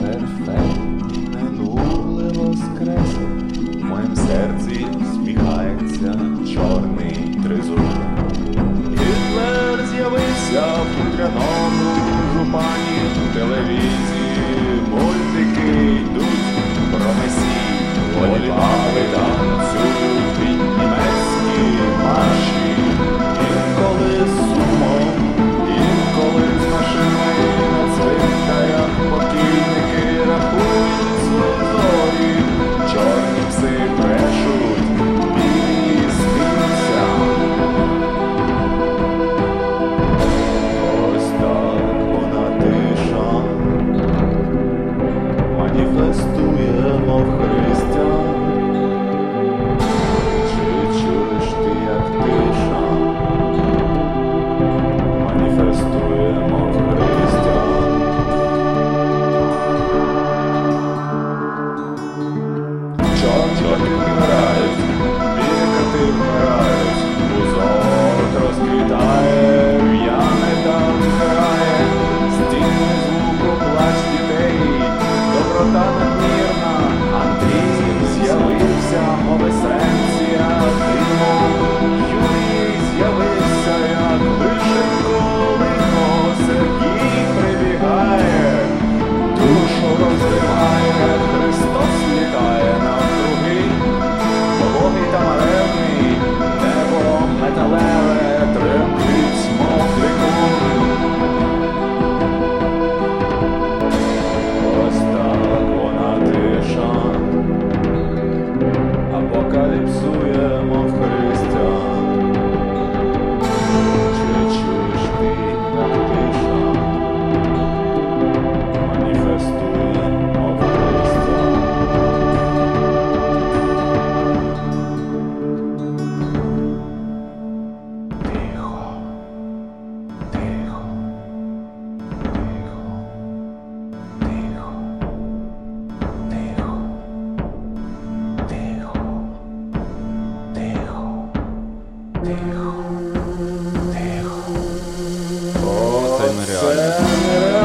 Фер-фер, в моєму серці усміхається чорний тризуб. Гітлер з'явився в хутряному жупані телевізії, мультики йдуть про месій, воліва. Lord. Тихо. Тихо. О, це нереально.